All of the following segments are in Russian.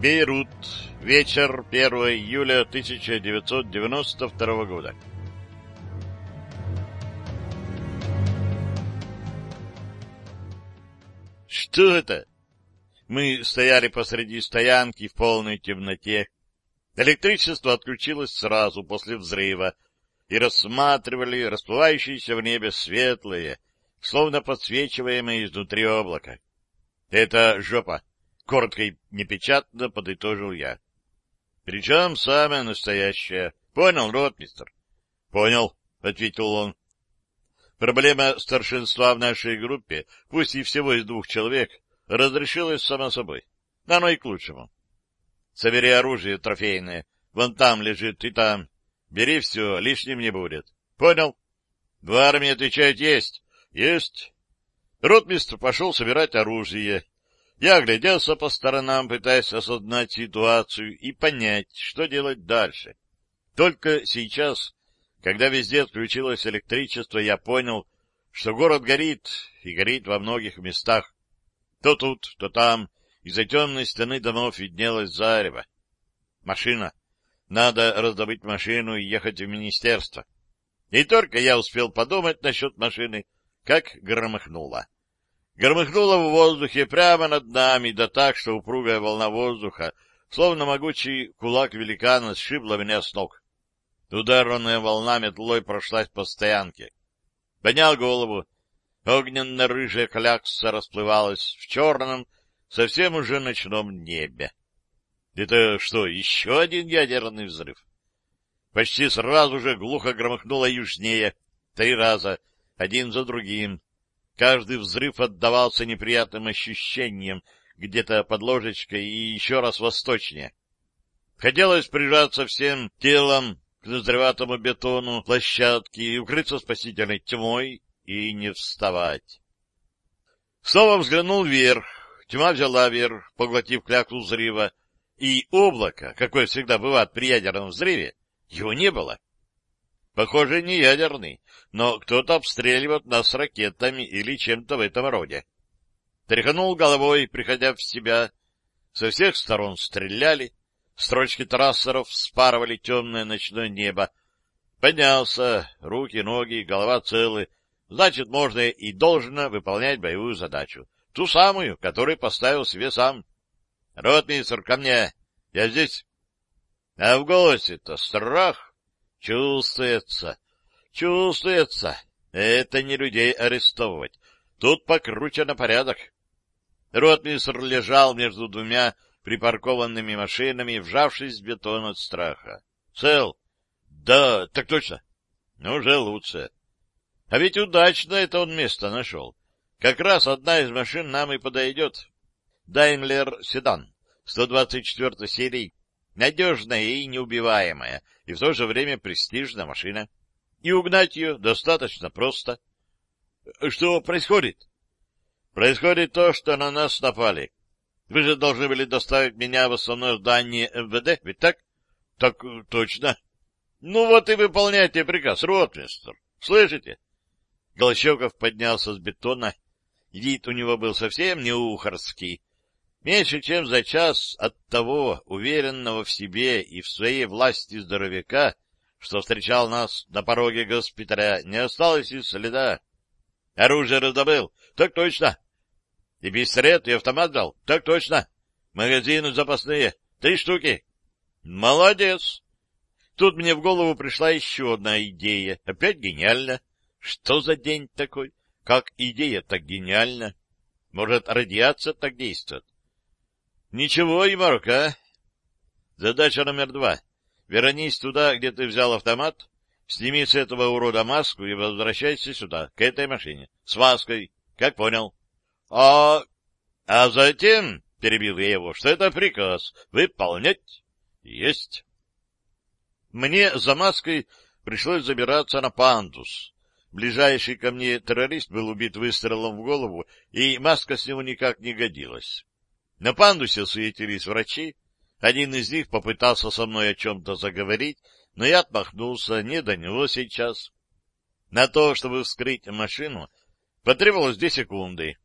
Бейрут. Вечер 1 июля 1992 года. Что это? Мы стояли посреди стоянки в полной темноте. Электричество отключилось сразу после взрыва и рассматривали расплывающиеся в небе светлые, словно подсвечиваемые изнутри облака. — Это жопа, — коротко и непечатно подытожил я. — Причем самое настоящее. Понял, ротмистр? — Понял, — ответил он. Проблема старшинства в нашей группе, пусть и всего из двух человек, разрешилась само собой. Оно и к лучшему. Собери оружие трофейное. Вон там лежит и там. Бери все, лишним не будет. Понял? В армии отвечают «Есть». Есть. Ротмистр пошел собирать оружие. Я огляделся по сторонам, пытаясь осознать ситуацию и понять, что делать дальше. Только сейчас, когда везде отключилось электричество, я понял, что город горит, и горит во многих местах. То тут, то там, из-за темной стены домов виднелось зарево. Машина. Надо раздобыть машину и ехать в министерство. И только я успел подумать насчет машины, как громыхнуло. Громыхнуло в воздухе прямо над нами, да так, что упругая волна воздуха, словно могучий кулак великана, сшибла меня с ног. Ударная волна метлой прошлась по стоянке. Поднял голову. Огненно-рыжая клякса расплывалась в черном, совсем уже ночном небе. Это что, еще один ядерный взрыв? Почти сразу же глухо громыхнуло южнее, три раза, один за другим. Каждый взрыв отдавался неприятным ощущением где-то под ложечкой и еще раз восточнее. Хотелось прижаться всем телом к назреватому бетону площадки и укрыться спасительной тьмой и не вставать. Снова взглянул вверх. Тьма взяла вверх, поглотив кляксу взрыва, и облако, какое всегда бывает при ядерном взрыве, его не было. Похоже, не ядерный, но кто-то обстреливает нас ракетами или чем-то в этом роде. Тряхнул головой, приходя в себя. Со всех сторон стреляли, строчки трассеров спарывали темное ночное небо. Поднялся, руки, ноги, голова целы. Значит, можно и должно выполнять боевую задачу. Ту самую, которую поставил себе сам. Ротмистр, ко мне! Я здесь. А в голосе-то страх. Чувствуется, чувствуется. Это не людей арестовывать. Тут покруче на порядок. Ротмистр лежал между двумя припаркованными машинами, вжавшись в бетон от страха. Цел? Да, так точно. Ну, уже лучше. А ведь удачно это он место нашел. Как раз одна из машин нам и подойдет. Даймлер Седан, 124 серии, надежная и неубиваемая, и в то же время престижная машина. И угнать ее достаточно просто. Что происходит? Происходит то, что на нас напали. Вы же должны были доставить меня в основное здание МВД, ведь так? Так точно. Ну вот и выполняйте приказ, ротмистр. Слышите? Голощеков поднялся с бетона. Вид у него был совсем не ухарский, Меньше чем за час от того уверенного в себе и в своей власти здоровяка, что встречал нас на пороге госпиталя, не осталось и следа. Оружие раздобыл? Так точно. И пистолет, и автомат дал? Так точно. Магазины запасные? Три штуки. Молодец. Тут мне в голову пришла еще одна идея. Опять гениально. Что за день такой? Как идея так гениальна? Может, радиация так действует? Ничего, Егорок, а? Задача номер два. Вернись туда, где ты взял автомат, сними с этого урода маску и возвращайся сюда, к этой машине, с маской. Как понял? А... А затем, — перебил я его, — что это приказ. Выполнять. Есть. Мне за маской пришлось забираться на пандус. Ближайший ко мне террорист был убит выстрелом в голову, и маска с него никак не годилась. На пандусе суетились врачи. Один из них попытался со мной о чем-то заговорить, но я отмахнулся, не до него сейчас. На то, чтобы вскрыть машину, потребовалось две секунды.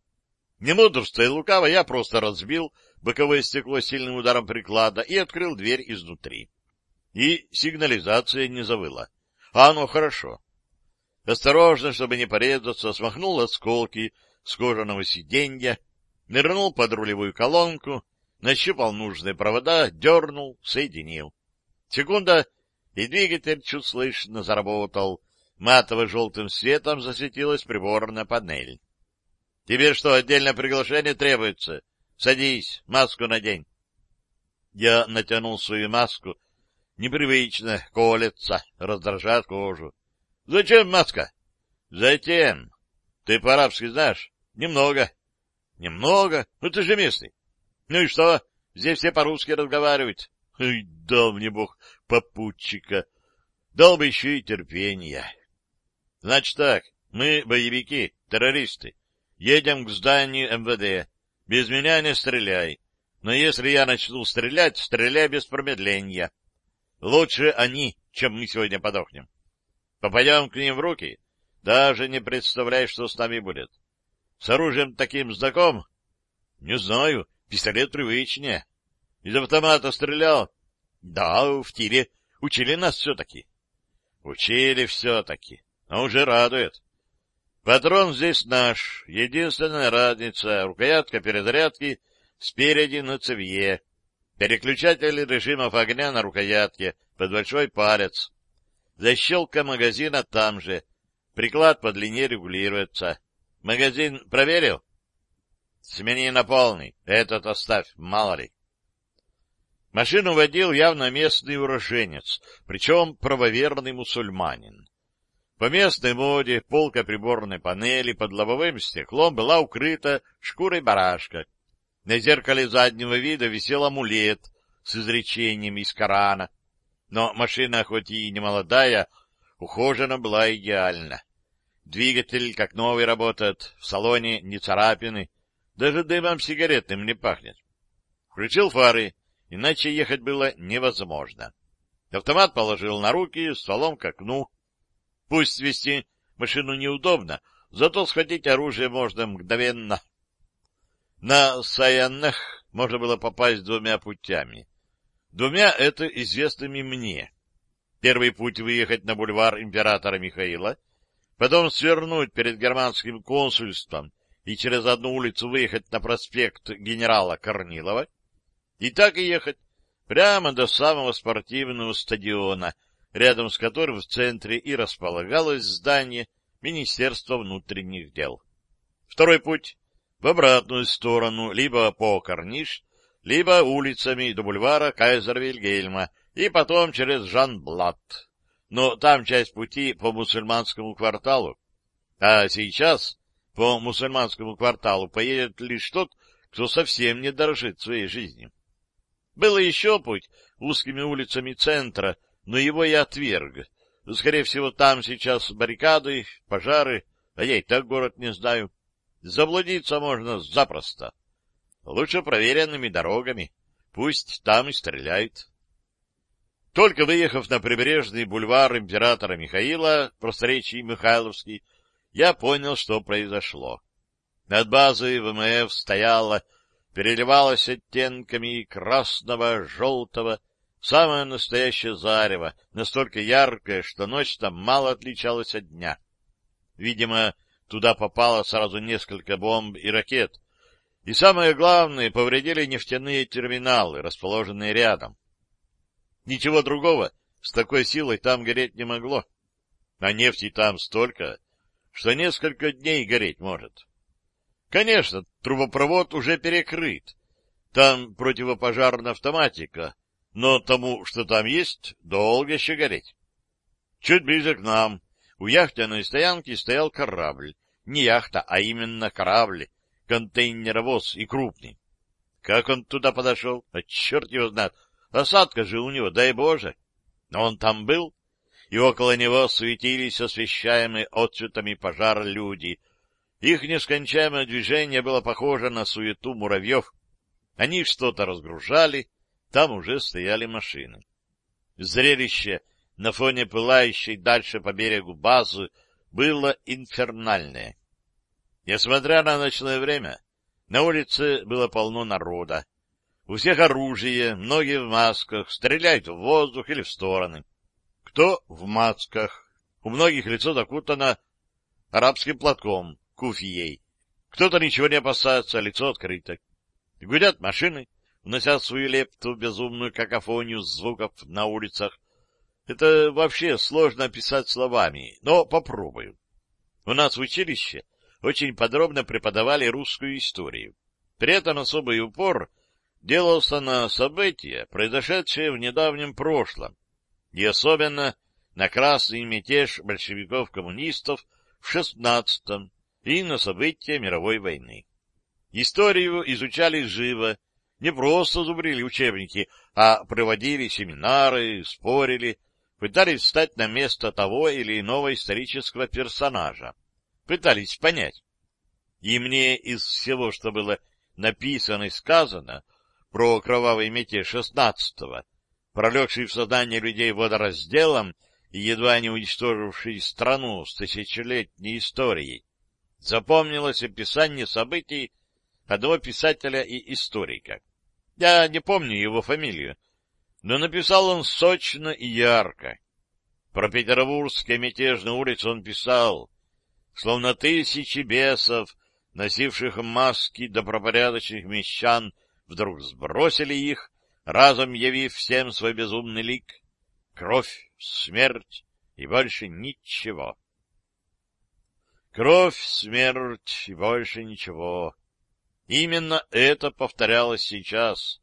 Не мудрствуя лукаво, я просто разбил боковое стекло сильным ударом приклада и открыл дверь изнутри. И сигнализация не завыла. А оно хорошо. Осторожно, чтобы не порезаться, смахнул осколки с кожаного сиденья, нырнул под рулевую колонку, нащупал нужные провода, дернул, соединил. Секунда, и двигатель чуть слышно заработал. Матово-желтым светом засветилась приборная панель. — Тебе что, отдельное приглашение требуется? Садись, маску надень. Я натянул свою маску. Непривычно, колется, раздражает кожу. — Зачем маска? — Затем. Ты по-арабски знаешь? — Немного. — Немного? Ну ты же местный. — Ну и что? Здесь все по-русски разговаривают. Ой, дал мне бог попутчика. Дал бы еще и терпения. Значит так, мы боевики, террористы. Едем к зданию МВД. Без меня не стреляй. Но если я начну стрелять, стреляй без промедления. Лучше они, чем мы сегодня подохнем. Попадем к ним в руки, даже не представляй, что с нами будет. С оружием таким знаком? Не знаю, пистолет привычнее. Из автомата стрелял? Да, в тире. Учили нас все-таки. Учили все-таки. А уже радует. Патрон здесь наш. Единственная разница — рукоятка перезарядки спереди на цевье. Переключатель режимов огня на рукоятке под большой палец. Защелка магазина там же. Приклад по длине регулируется. Магазин проверил? Смени на полный. Этот оставь, мало ли. Машину водил явно местный уроженец, причем правоверный мусульманин. По местной моде полка приборной панели под лобовым стеклом была укрыта шкурой барашка. На зеркале заднего вида висел амулет с изречением из Корана. Но машина, хоть и не молодая, ухожена была идеально. Двигатель, как новый, работает, в салоне не царапины, даже дымом сигаретным не пахнет. Включил фары, иначе ехать было невозможно. Автомат положил на руки, стволом к окну. Пусть вести машину неудобно, зато схватить оружие можно мгновенно. На Саяннах можно было попасть двумя путями. Двумя это известными мне. Первый путь — выехать на бульвар императора Михаила, потом свернуть перед германским консульством и через одну улицу выехать на проспект генерала Корнилова, и так и ехать прямо до самого спортивного стадиона, рядом с которым в центре и располагалось здание Министерства внутренних дел. Второй путь — в обратную сторону, либо по Корниш, либо улицами до бульвара Кайзер-Вильгельма и потом через Жан-Блат. Но там часть пути по мусульманскому кварталу. А сейчас по мусульманскому кварталу поедет лишь тот, кто совсем не дорожит своей жизнью. Было еще путь узкими улицами центра, но его я отверг. Скорее всего, там сейчас баррикады, пожары, а я и так город не знаю. Заблудиться можно запросто. Лучше проверенными дорогами. Пусть там и стреляют. Только выехав на прибрежный бульвар императора Михаила, просторечий Михайловский, я понял, что произошло. Над базой ВМФ стояла переливалась оттенками красного, желтого, самое настоящее зарево, настолько яркое, что ночь там мало отличалась от дня. Видимо, туда попало сразу несколько бомб и ракет, и самое главное, повредили нефтяные терминалы, расположенные рядом. Ничего другого с такой силой там гореть не могло. А нефти там столько, что несколько дней гореть может. Конечно, трубопровод уже перекрыт. Там противопожарная автоматика, но тому, что там есть, долго еще гореть. Чуть ближе к нам, у яхтенной стоянки стоял корабль. Не яхта, а именно корабль, контейнеровоз и крупный. Как он туда подошел? А черт его знает. Осадка же у него, дай Боже. Но он там был, и около него суетились освещаемые отцветами пожара люди — их нескончаемое движение было похоже на суету муравьев. Они что-то разгружали, там уже стояли машины. Зрелище на фоне пылающей дальше по берегу базы было инфернальное. Несмотря на ночное время, на улице было полно народа. У всех оружие, многие в масках, стреляют в воздух или в стороны. Кто в масках? У многих лицо закутано арабским платком, куфией. Кто-то ничего не опасается, лицо открыто. Гудят машины, внося свою лепту в безумную какофонию звуков на улицах. Это вообще сложно описать словами, но попробую. У нас в училище очень подробно преподавали русскую историю. При этом особый упор делался на события, произошедшие в недавнем прошлом, и особенно на красный мятеж большевиков-коммунистов в шестнадцатом и на события мировой войны. Историю изучали живо, не просто зубрили учебники, а проводили семинары, спорили, пытались встать на место того или иного исторического персонажа, пытались понять. И мне из всего, что было написано и сказано про кровавый мятеж шестнадцатого, пролегший в сознании людей водоразделом и едва не уничтоживший страну с тысячелетней историей, запомнилось описание событий одного писателя и историка. Я не помню его фамилию, но написал он сочно и ярко. Про петербургские мятежные улицы он писал, словно тысячи бесов, носивших маски добропорядочных мещан, вдруг сбросили их, разом явив всем свой безумный лик. Кровь, смерть и больше ничего. Кровь, смерть и больше ничего. Именно это повторялось сейчас.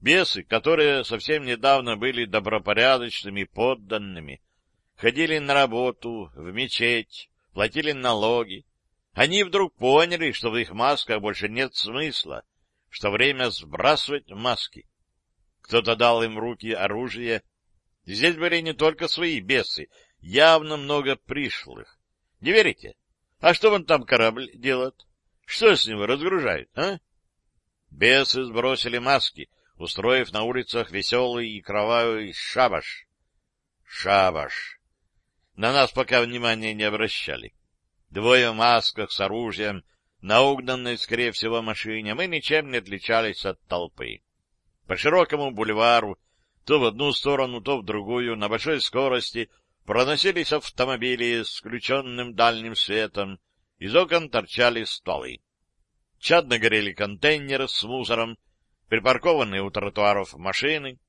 Бесы, которые совсем недавно были добропорядочными подданными, ходили на работу, в мечеть, платили налоги. Они вдруг поняли, что в их масках больше нет смысла, что время сбрасывать маски. Кто-то дал им руки оружие. Здесь были не только свои бесы, явно много пришлых. Не верите? А что вон там корабль делает? Что с него разгружают, а? Бесы сбросили маски, устроив на улицах веселый и кровавый шабаш. Шабаш. На нас пока внимания не обращали. Двое в масках с оружием, на угнанной, скорее всего, машине, мы ничем не отличались от толпы. По широкому бульвару, то в одну сторону, то в другую, на большой скорости — Проносились автомобили с включенным дальним светом, из окон торчали стволы. Чадно горели контейнеры с мусором, припаркованные у тротуаров машины,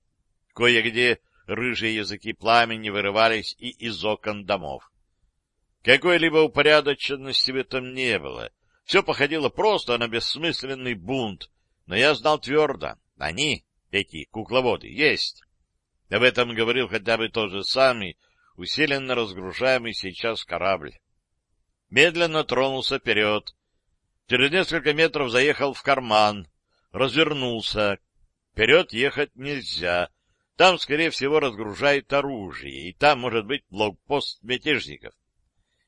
кое-где рыжие языки пламени вырывались и из окон домов. Какой-либо упорядоченности в этом не было. Все походило просто на бессмысленный бунт, но я знал твердо, они, эти кукловоды, есть. Об этом говорил хотя бы тот же самый усиленно разгружаемый сейчас корабль. Медленно тронулся вперед. Через несколько метров заехал в карман, развернулся. Вперед ехать нельзя. Там, скорее всего, разгружает оружие, и там может быть блокпост мятежников.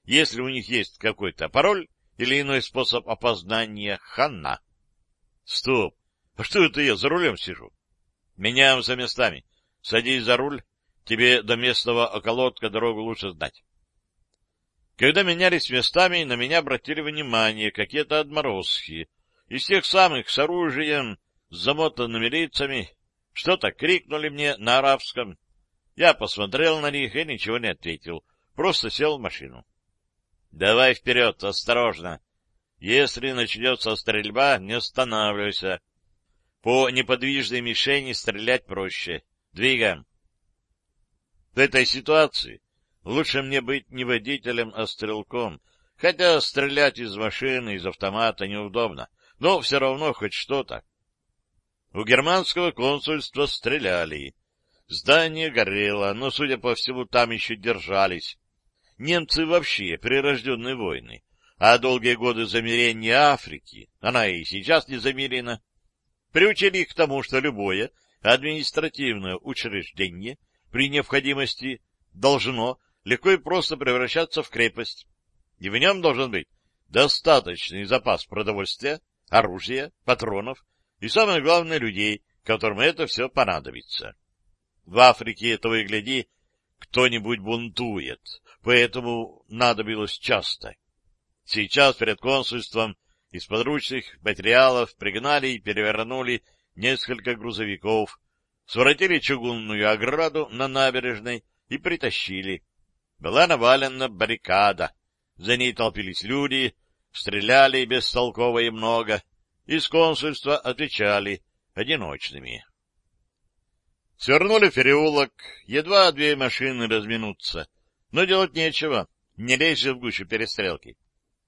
Если у них есть какой-то пароль или иной способ опознания, хана. Стоп! А что это я за рулем сижу? Меняемся местами. Садись за руль, Тебе до местного околотка дорогу лучше знать. Когда менялись местами, на меня обратили внимание какие-то отморозки. Из тех самых с оружием, с замотанными лицами, что-то крикнули мне на арабском. Я посмотрел на них и ничего не ответил, просто сел в машину. — Давай вперед, осторожно. Если начнется стрельба, не останавливайся. По неподвижной мишени стрелять проще. Двигаем. В этой ситуации лучше мне быть не водителем, а стрелком, хотя стрелять из машины, из автомата неудобно, но все равно хоть что-то. У германского консульства стреляли. Здание горело, но, судя по всему, там еще держались. Немцы вообще прирожденные войны, а долгие годы замирения Африки, она и сейчас не замерена, приучили их к тому, что любое административное учреждение — при необходимости должно легко и просто превращаться в крепость, и в нем должен быть достаточный запас продовольствия, оружия, патронов и, самое главное, людей, которым это все понадобится. В Африке, этого и гляди, кто-нибудь бунтует, поэтому надобилось часто. Сейчас перед консульством из подручных материалов пригнали и перевернули несколько грузовиков, своротили чугунную ограду на набережной и притащили. Была навалена баррикада, за ней толпились люди, стреляли бестолково и много, из консульства отвечали одиночными. Свернули переулок, едва две машины разминутся, но делать нечего, не лезь же в гущу перестрелки.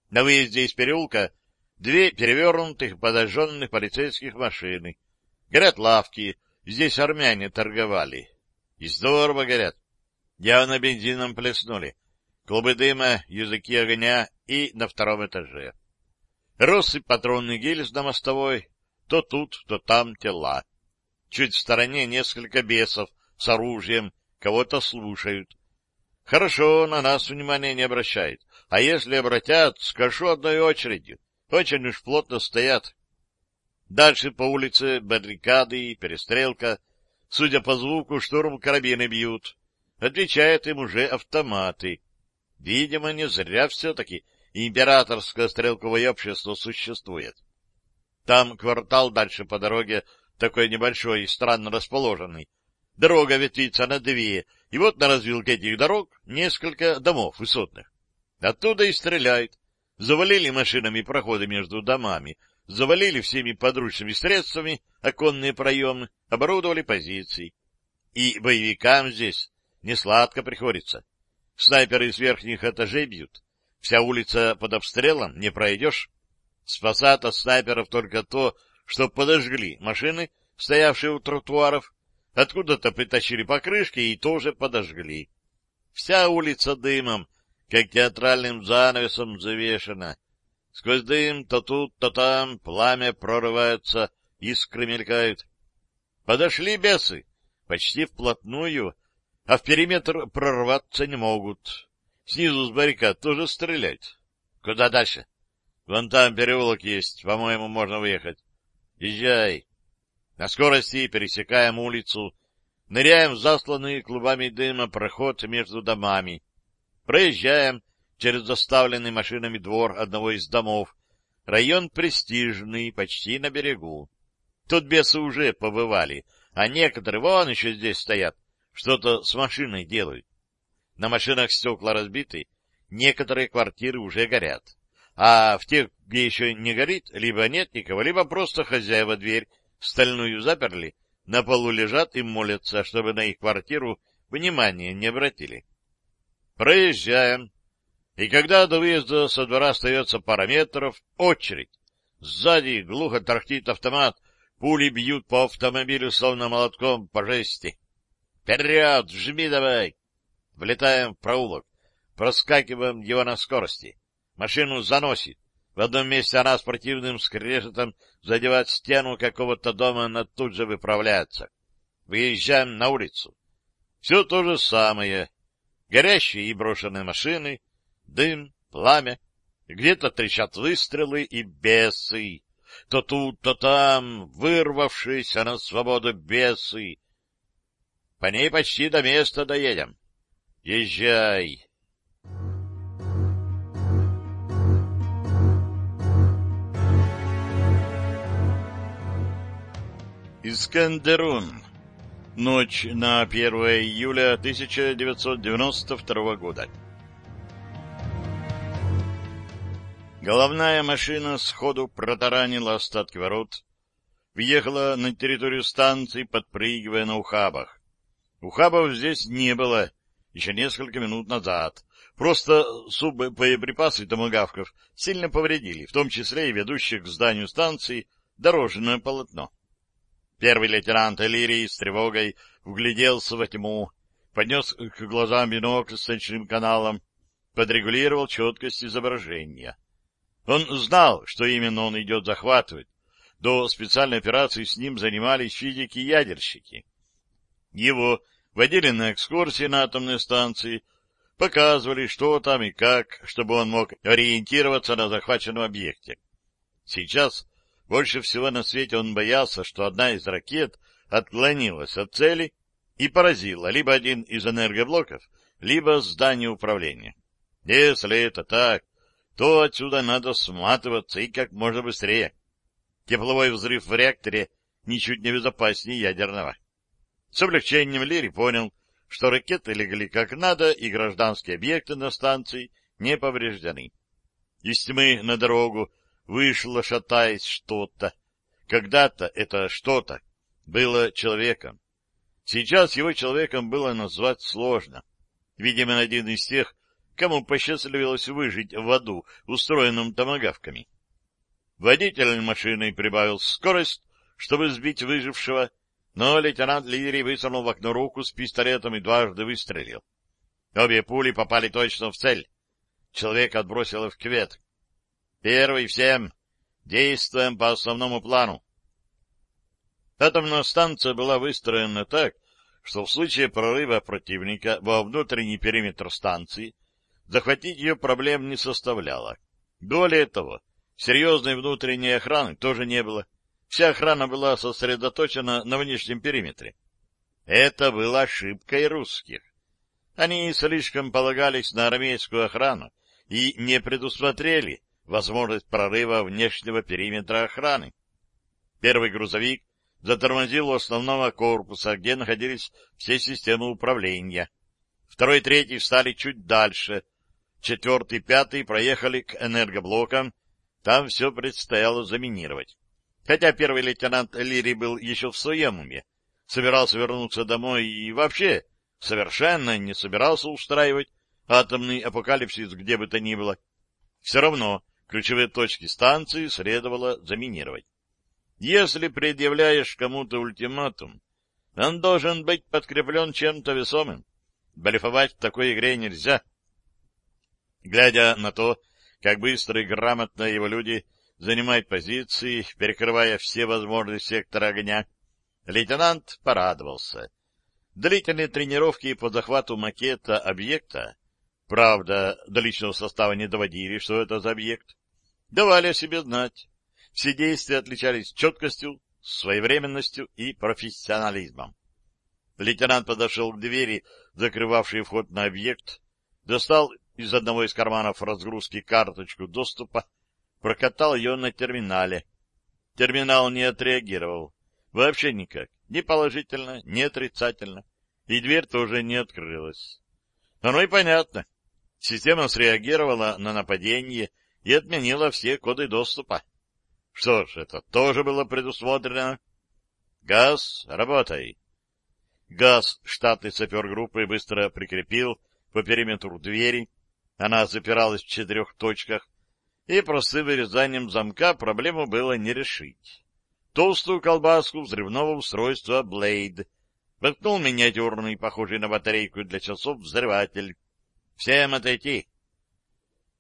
На выезде из переулка две перевернутых подожженных полицейских машины. Горят лавки, здесь армяне торговали. И здорово горят. Явно бензином плеснули. Клубы дыма, языки огня и на втором этаже. Россыпь патронный гильз на мостовой, то тут, то там тела. Чуть в стороне несколько бесов с оружием, кого-то слушают. Хорошо, на нас внимания не обращают. А если обратят, скажу одной очередью. Очень уж плотно стоят. Дальше по улице баррикады и перестрелка. Судя по звуку, штурм карабины бьют. Отвечают им уже автоматы. Видимо, не зря все-таки императорское стрелковое общество существует. Там квартал дальше по дороге, такой небольшой и странно расположенный. Дорога ветвится на две, и вот на развилке этих дорог несколько домов высотных. Оттуда и стреляют. Завалили машинами проходы между домами, завалили всеми подручными средствами оконные проемы, оборудовали позиции. И боевикам здесь не сладко приходится. Снайперы с верхних этажей бьют. Вся улица под обстрелом, не пройдешь. Спасает от снайперов только то, что подожгли машины, стоявшие у тротуаров, откуда-то притащили покрышки и тоже подожгли. Вся улица дымом, как театральным занавесом завешена. Сквозь дым то тут, то там пламя прорывается, искры мелькают. Подошли бесы, почти вплотную, а в периметр прорваться не могут. Снизу с баррикад тоже стреляют. Куда дальше? Вон там переулок есть, по-моему, можно выехать. Езжай. На скорости пересекаем улицу, ныряем в засланный клубами дыма проход между домами. Проезжаем через заставленный машинами двор одного из домов. Район престижный, почти на берегу. Тут бесы уже побывали, а некоторые вон еще здесь стоят, что-то с машиной делают. На машинах стекла разбиты, некоторые квартиры уже горят. А в тех, где еще не горит, либо нет никого, либо просто хозяева дверь стальную заперли, на полу лежат и молятся, чтобы на их квартиру внимания не обратили. Проезжаем. И когда до выезда со двора остается пара метров, очередь. Сзади глухо тарахтит автомат, пули бьют по автомобилю, словно молотком по жести. Вперед, жми давай! Влетаем в проулок, проскакиваем его на скорости. Машину заносит. В одном месте она противным скрежетом задевает стену какого-то дома, она тут же выправляется. Выезжаем на улицу. Все то же самое горящие и брошенные машины, дым, пламя, где-то трещат выстрелы и бесы, то тут, то там, вырвавшиеся на свободу бесы. По ней почти до места доедем. Езжай. Искандерун Ночь на 1 июля 1992 года. Головная машина сходу протаранила остатки ворот, въехала на территорию станции, подпрыгивая на ухабах. Ухабов здесь не было еще несколько минут назад. Просто суббоеприпасы томогавков сильно повредили, в том числе и ведущих к зданию станции дорожное полотно. Первый лейтенант Элирий с тревогой вгляделся во тьму, поднес к глазам бинокль с ночным каналом, подрегулировал четкость изображения. Он знал, что именно он идет захватывать. До специальной операции с ним занимались физики-ядерщики. Его водили на экскурсии на атомной станции, показывали, что там и как, чтобы он мог ориентироваться на захваченном объекте. Сейчас больше всего на свете он боялся, что одна из ракет отклонилась от цели и поразила либо один из энергоблоков, либо здание управления. Если это так, то отсюда надо сматываться и как можно быстрее. Тепловой взрыв в реакторе ничуть не безопаснее ядерного. С облегчением Лири понял, что ракеты легли как надо, и гражданские объекты на станции не повреждены. Из тьмы на дорогу вышло, шатаясь, что-то. Когда-то это что-то было человеком. Сейчас его человеком было назвать сложно. Видимо, один из тех, кому посчастливилось выжить в аду, устроенном томогавками. Водитель машины прибавил скорость, чтобы сбить выжившего, но лейтенант Лири высунул в окно руку с пистолетом и дважды выстрелил. Обе пули попали точно в цель. Человек отбросил в кювет. Первый всем. Действуем по основному плану. Атомная станция была выстроена так, что в случае прорыва противника во внутренний периметр станции захватить ее проблем не составляло. Более того, серьезной внутренней охраны тоже не было. Вся охрана была сосредоточена на внешнем периметре. Это была ошибкой русских. Они слишком полагались на армейскую охрану и не предусмотрели возможность прорыва внешнего периметра охраны. Первый грузовик затормозил у основного корпуса, где находились все системы управления. Второй и третий встали чуть дальше. Четвертый и пятый проехали к энергоблокам. Там все предстояло заминировать. Хотя первый лейтенант Лири был еще в своем уме, собирался вернуться домой и вообще совершенно не собирался устраивать атомный апокалипсис где бы то ни было. Все равно ключевые точки станции следовало заминировать. Если предъявляешь кому-то ультиматум, он должен быть подкреплен чем-то весомым. Блефовать в такой игре нельзя. Глядя на то, как быстро и грамотно его люди занимают позиции, перекрывая все возможные секторы огня, лейтенант порадовался. Длительные тренировки по захвату макета объекта, правда, до личного состава не доводили, что это за объект, давали о себе знать. Все действия отличались четкостью, своевременностью и профессионализмом. Лейтенант подошел к двери, закрывавшей вход на объект, достал из одного из карманов разгрузки карточку доступа, прокатал ее на терминале. Терминал не отреагировал. Вообще никак. Ни положительно, ни отрицательно. И дверь тоже не открылась. Оно и понятно. Система среагировала на нападение и отменила все коды доступа. Что ж, это тоже было предусмотрено. Газ, работай. Газ штатный сапер группы быстро прикрепил по периметру двери. Она запиралась в четырех точках, и простым вырезанием замка проблему было не решить. Толстую колбаску взрывного устройства «Блейд» воткнул миниатюрный, похожий на батарейку для часов, взрыватель. «Всем отойти!»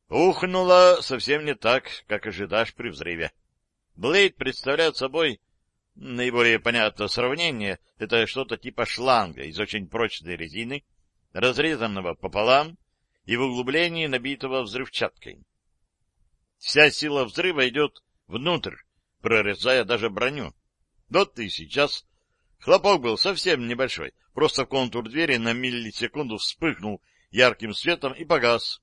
Ухнуло совсем не так, как ожидаешь при взрыве. Блейд представляет собой наиболее понятное сравнение. Это что-то типа шланга из очень прочной резины, разрезанного пополам и в углублении набитого взрывчаткой. Вся сила взрыва идет внутрь, прорезая даже броню. Вот и сейчас хлопок был совсем небольшой, просто контур двери на миллисекунду вспыхнул ярким светом и погас,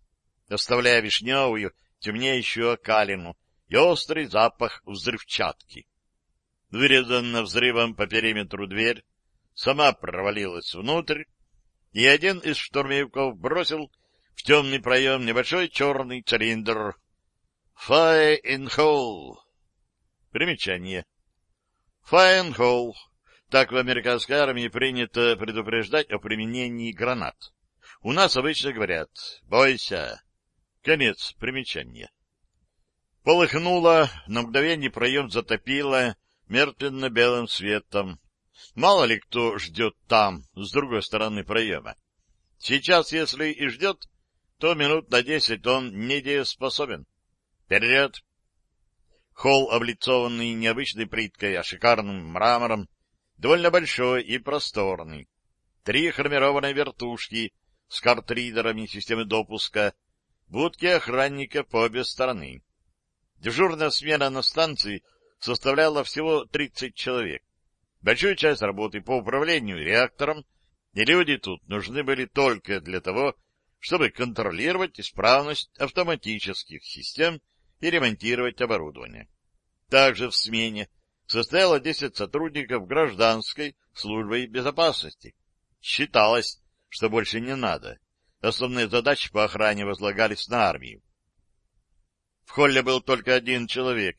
оставляя вишневую, темнеющую окалину, и острый запах взрывчатки. Вырезанная взрывом по периметру дверь сама провалилась внутрь, и один из штурмовиков бросил в темный проем небольшой черный цилиндр. «Fire in hole!» Примечание. «Fire in hole!» Так в американской армии принято предупреждать о применении гранат. У нас обычно говорят «бойся». Конец примечания. Полыхнуло, на мгновение проем затопило мертвенно-белым светом. Мало ли кто ждет там, с другой стороны проема. Сейчас, если и ждет, то минут на десять он недееспособен. Вперед! Холл, облицованный необычной плиткой, а шикарным мрамором, довольно большой и просторный. Три хромированные вертушки с картридерами системы допуска, будки охранника по обе стороны. Дежурная смена на станции составляла всего 30 человек. Большую часть работы по управлению реактором, и люди тут нужны были только для того, чтобы контролировать исправность автоматических систем и ремонтировать оборудование. Также в смене состояло 10 сотрудников гражданской службы безопасности. Считалось, что больше не надо. Основные задачи по охране возлагались на армию. В холле был только один человек.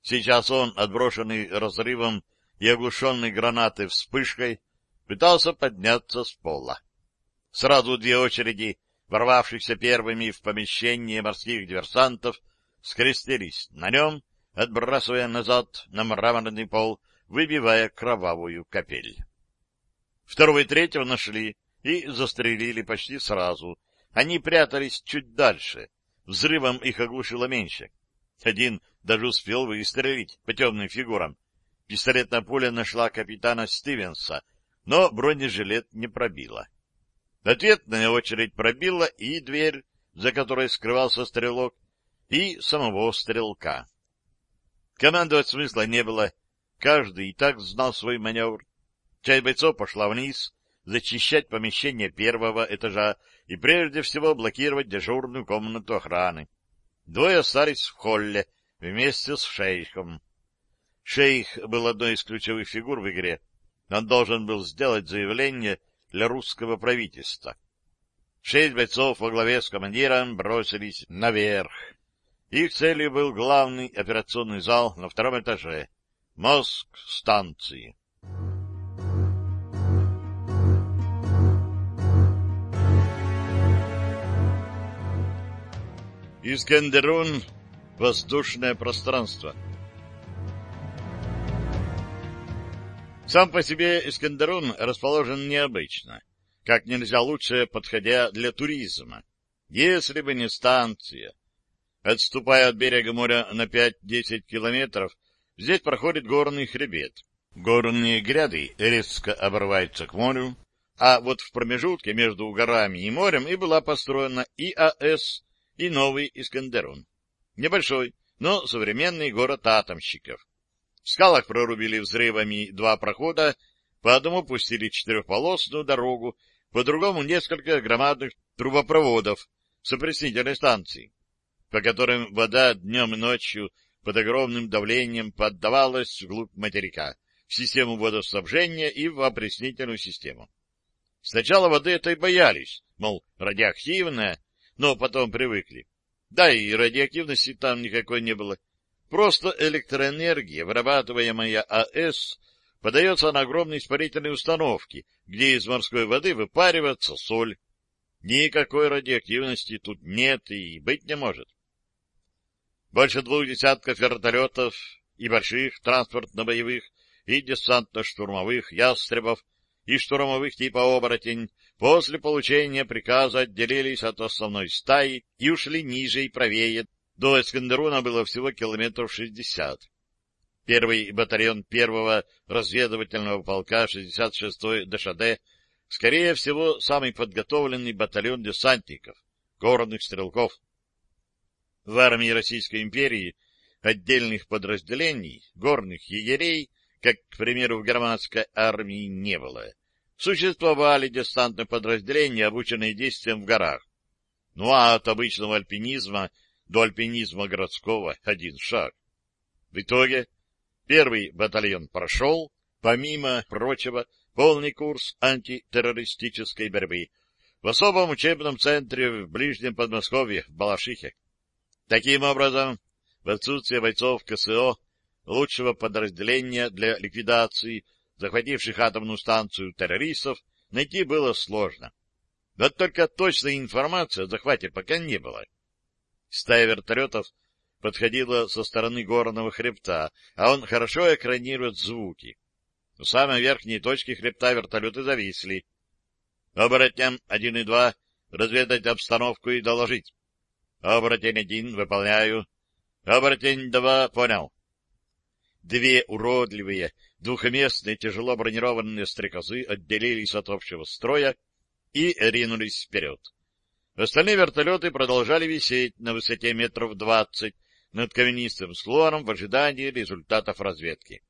Сейчас он, отброшенный разрывом и оглушенный гранатой вспышкой, пытался подняться с пола. Сразу две очереди, ворвавшихся первыми в помещение морских диверсантов, скрестились на нем, отбрасывая назад на мраморный пол, выбивая кровавую капель. Второго и третьего нашли и застрелили почти сразу. Они прятались чуть дальше. Взрывом их оглушило меньше. Один даже успел выстрелить по темным фигурам. Пистолетная пуля нашла капитана Стивенса, но бронежилет не пробила. Ответная очередь пробила и дверь, за которой скрывался стрелок, и самого стрелка. Командовать смысла не было. Каждый и так знал свой маневр. Часть бойцов пошла вниз, зачищать помещение первого этажа и прежде всего блокировать дежурную комнату охраны. Двое остались в холле вместе с шейхом. Шейх был одной из ключевых фигур в игре. Он должен был сделать заявление для русского правительства. Шесть бойцов во главе с командиром бросились наверх. Их целью был главный операционный зал на втором этаже, мозг станции. Искандерун — воздушное пространство. Сам по себе Искандерун расположен необычно, как нельзя лучше подходя для туризма, если бы не станция. Отступая от берега моря на 5-10 километров, здесь проходит горный хребет. Горные гряды резко обрываются к морю, а вот в промежутке между горами и морем и была построена ИАС и новый Искандерун. Небольшой, но современный город атомщиков. В скалах прорубили взрывами два прохода, по одному пустили четырехполосную дорогу, по другому несколько громадных трубопроводов с опреснительной станции, по которым вода днем и ночью под огромным давлением поддавалась вглубь материка, в систему водоснабжения и в опреснительную систему. Сначала воды этой боялись, мол, радиоактивная, но потом привыкли. Да и радиоактивности там никакой не было. Просто электроэнергия, вырабатываемая АЭС, подается на огромные испарительные установки, где из морской воды выпаривается соль. Никакой радиоактивности тут нет и быть не может. Больше двух десятков вертолетов и больших транспортно-боевых и десантно-штурмовых ястребов и штурмовых типа «Оборотень» после получения приказа отделились от основной стаи и ушли ниже и правее. До Эскандеруна было всего километров шестьдесят. Первый батальон первого разведывательного полка 66-й ДШД, скорее всего, самый подготовленный батальон десантников, горных стрелков. В армии Российской империи отдельных подразделений, горных егерей, как, к примеру, в германской армии, не было. Существовали десантные подразделения, обученные действиям в горах. Ну а от обычного альпинизма до альпинизма городского один шаг. В итоге первый батальон прошел, помимо прочего, полный курс антитеррористической борьбы в особом учебном центре в ближнем Подмосковье, в Балашихе. Таким образом, в отсутствие бойцов КСО, лучшего подразделения для ликвидации захвативших атомную станцию террористов, найти было сложно. Вот только точной информации о захвате пока не было. Стая вертолетов подходила со стороны горного хребта, а он хорошо экранирует звуки. У самой верхней точки хребта вертолеты зависли. Оборотням один и два разведать обстановку и доложить. Оборотень один, выполняю. Оборотень два, понял. Две уродливые, двухместные тяжело бронированные стрекозы отделились от общего строя и ринулись вперед. Остальные вертолеты продолжали висеть на высоте метров двадцать над каменистым склоном в ожидании результатов разведки.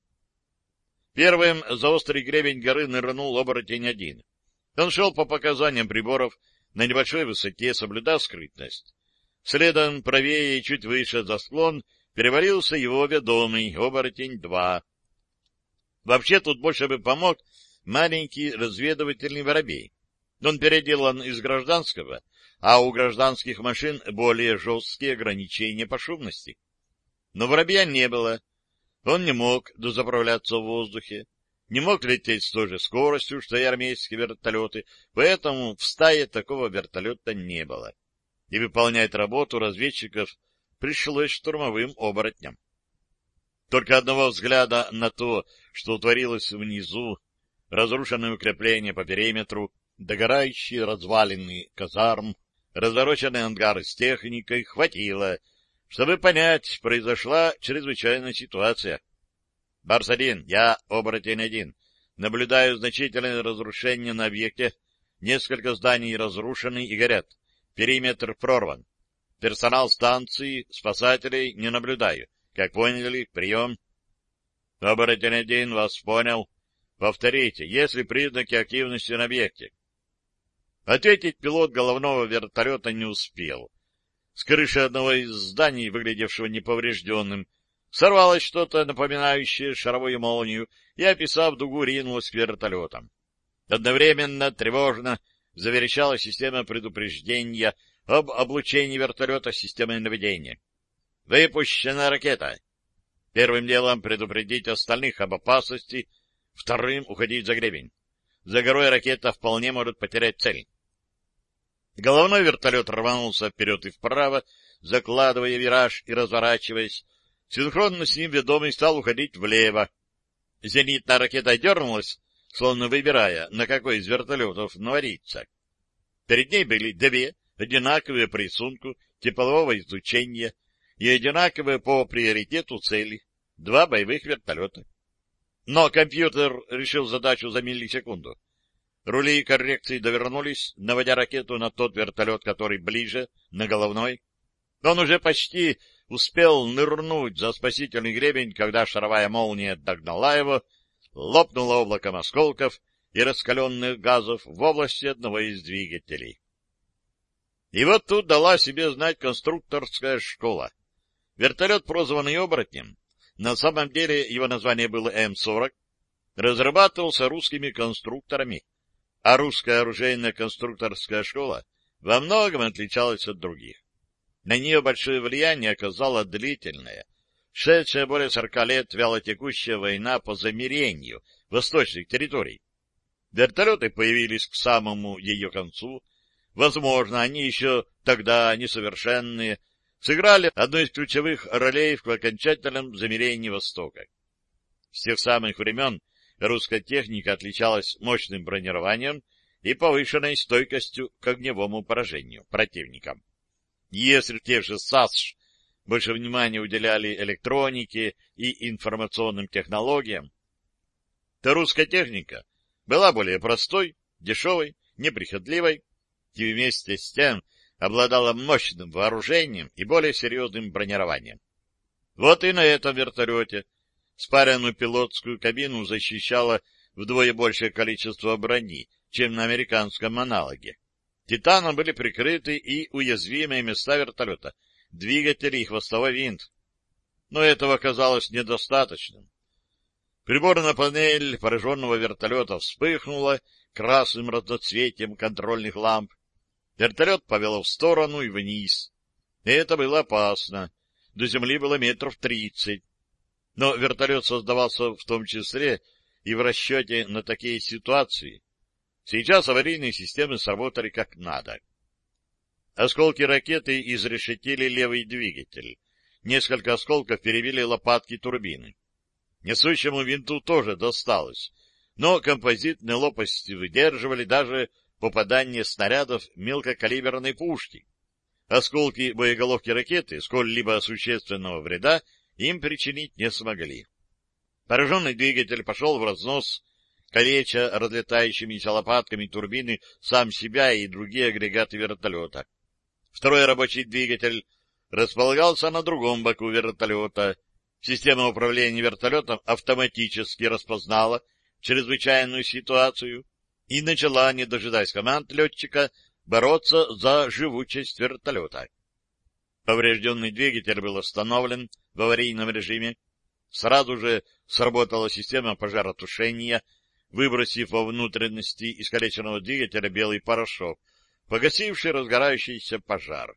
Первым за острый гребень горы нырнул оборотень-1. Он шел по показаниям приборов на небольшой высоте, соблюдая скрытность. Следом правее и чуть выше за склон перевалился его ведомый оборотень-2. Вообще тут больше бы помог маленький разведывательный воробей. Он переделан из гражданского, а у гражданских машин более жесткие ограничения по шумности. Но воробья не было. Он не мог дозаправляться в воздухе, не мог лететь с той же скоростью, что и армейские вертолеты, поэтому в стае такого вертолета не было. И выполнять работу разведчиков пришлось штурмовым оборотням. Только одного взгляда на то, что творилось внизу, разрушенные укрепления по периметру, догорающие развалины казарм, развороченные ангары с техникой, хватило, чтобы понять, произошла чрезвычайная ситуация. Барс-1, я оборотень-1. Наблюдаю значительное разрушение на объекте. Несколько зданий разрушены и горят. Периметр прорван. Персонал станции, спасателей не наблюдаю. Как поняли, прием. Оборотень один вас понял. Повторите, есть ли признаки активности на объекте? Ответить пилот головного вертолета не успел. С крыши одного из зданий, выглядевшего неповрежденным, сорвалось что-то, напоминающее шаровую молнию, и, описав дугу, ринулось к вертолетам. Одновременно, тревожно, заверещала система предупреждения об облучении вертолета системой наведения. Выпущена ракета. Первым делом предупредить остальных об опасности, вторым — уходить за гребень. За горой ракета вполне может потерять цель. Головной вертолет рванулся вперед и вправо, закладывая вираж и разворачиваясь. Синхронно с ним ведомый стал уходить влево. Зенитная ракета дернулась, словно выбирая, на какой из вертолетов навариться. Перед ней были две одинаковые по рисунку теплового излучения и одинаковые по приоритету цели — два боевых вертолета. Но компьютер решил задачу за миллисекунду. Рули коррекции довернулись, наводя ракету на тот вертолет, который ближе, на головной. Он уже почти успел нырнуть за спасительный гребень, когда шаровая молния догнала его, лопнуло облаком осколков и раскаленных газов в области одного из двигателей. И вот тут дала себе знать конструкторская школа. Вертолет, прозванный «Оборотнем», на самом деле его название было М-40, разрабатывался русскими конструкторами, а русская оружейная конструкторская школа во многом отличалась от других. На нее большое влияние оказала длительная, шедшая более сорока лет вялотекущая война по замирению восточных территорий. Вертолеты появились к самому ее концу, возможно, они еще тогда несовершенные, сыграли одну из ключевых ролей в окончательном замирении Востока. С тех самых времен русская техника отличалась мощным бронированием и повышенной стойкостью к огневому поражению противникам. Если те же САСШ больше внимания уделяли электронике и информационным технологиям, то русская техника была более простой, дешевой, неприхотливой и вместе с тем обладала мощным вооружением и более серьезным бронированием. Вот и на этом вертолете Спаренную пилотскую кабину защищало вдвое большее количество брони, чем на американском аналоге. Титаном были прикрыты и уязвимые места вертолета, двигатели и хвостовой винт. Но этого оказалось недостаточным. Приборная панель пораженного вертолета вспыхнула красным разноцветием контрольных ламп. Вертолет повело в сторону и вниз. Это было опасно. До земли было метров тридцать. Но вертолет создавался в том числе и в расчете на такие ситуации. Сейчас аварийные системы сработали как надо. Осколки ракеты изрешетили левый двигатель. Несколько осколков перебили лопатки турбины. Несущему винту тоже досталось, но композитные лопасти выдерживали даже попадание снарядов мелкокалиберной пушки. Осколки боеголовки ракеты сколь-либо существенного вреда им причинить не смогли. Пораженный двигатель пошел в разнос, калеча разлетающимися лопатками турбины сам себя и другие агрегаты вертолета. Второй рабочий двигатель располагался на другом боку вертолета. Система управления вертолетом автоматически распознала чрезвычайную ситуацию и начала, не дожидаясь команд летчика, бороться за живучесть вертолета. Поврежденный двигатель был остановлен в аварийном режиме. Сразу же сработала система пожаротушения, выбросив во внутренности искалеченного двигателя белый порошок, погасивший разгорающийся пожар.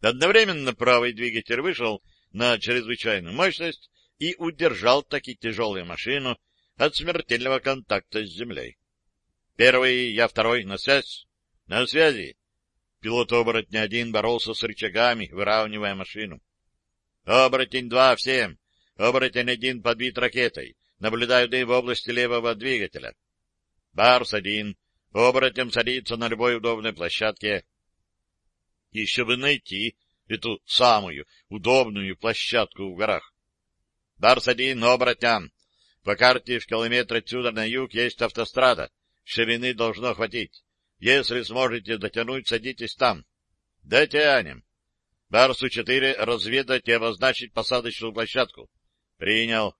Одновременно правый двигатель вышел на чрезвычайную мощность и удержал таки тяжелую машину от смертельного контакта с землей. Первый, я второй, на связь. На связи. Пилот оборотня один боролся с рычагами, выравнивая машину. Оборотень два всем. Оборотень один подбит ракетой. Наблюдаю дым в области левого двигателя. Барс один. Оборотень садится на любой удобной площадке. Еще бы найти эту самую удобную площадку в горах. Барс один, оборотням. По карте в километр отсюда на юг есть автострада. Ширины должно хватить. Если сможете дотянуть, садитесь там. Дотянем. Барсу-4 разведать и обозначить посадочную площадку. Принял.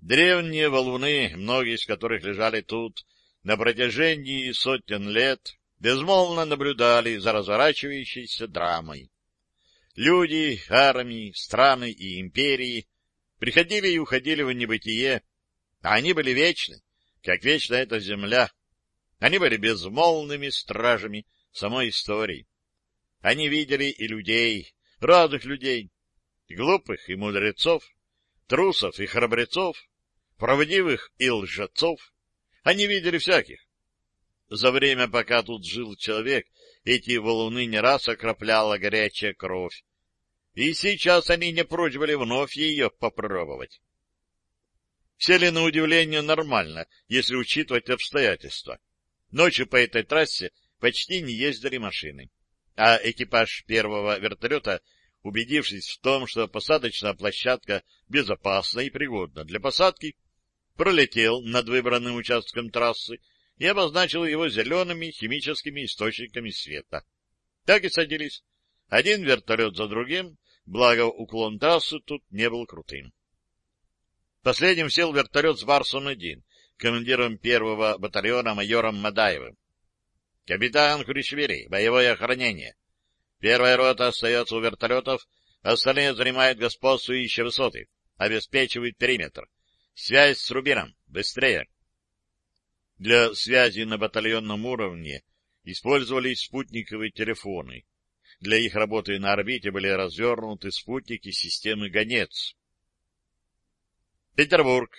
Древние валуны, многие из которых лежали тут, на протяжении сотен лет, безмолвно наблюдали за разворачивающейся драмой. Люди, армии, страны и империи приходили и уходили в небытие, а они были вечны, как вечна эта земля. Они были безмолвными стражами самой истории. Они видели и людей, разных людей, глупых и мудрецов, трусов и храбрецов, правдивых и лжецов. Они видели всяких. За время, пока тут жил человек, эти валуны не раз окропляла горячая кровь. И сейчас они не прочь были вновь ее попробовать. Сели на удивление нормально, если учитывать обстоятельства. Ночью по этой трассе почти не ездили машины а экипаж первого вертолета, убедившись в том, что посадочная площадка безопасна и пригодна для посадки, пролетел над выбранным участком трассы и обозначил его зелеными химическими источниками света. Так и садились. Один вертолет за другим, благо уклон трассы тут не был крутым. Последним сел вертолет с Барсон-1, командиром первого батальона майором Мадаевым. Капитан Хришвили, боевое охранение. Первая рота остается у вертолетов, остальные занимают господствующие высоты, обеспечивают периметр. Связь с Рубином. Быстрее. Для связи на батальонном уровне использовались спутниковые телефоны. Для их работы на орбите были развернуты спутники системы «Гонец». Петербург.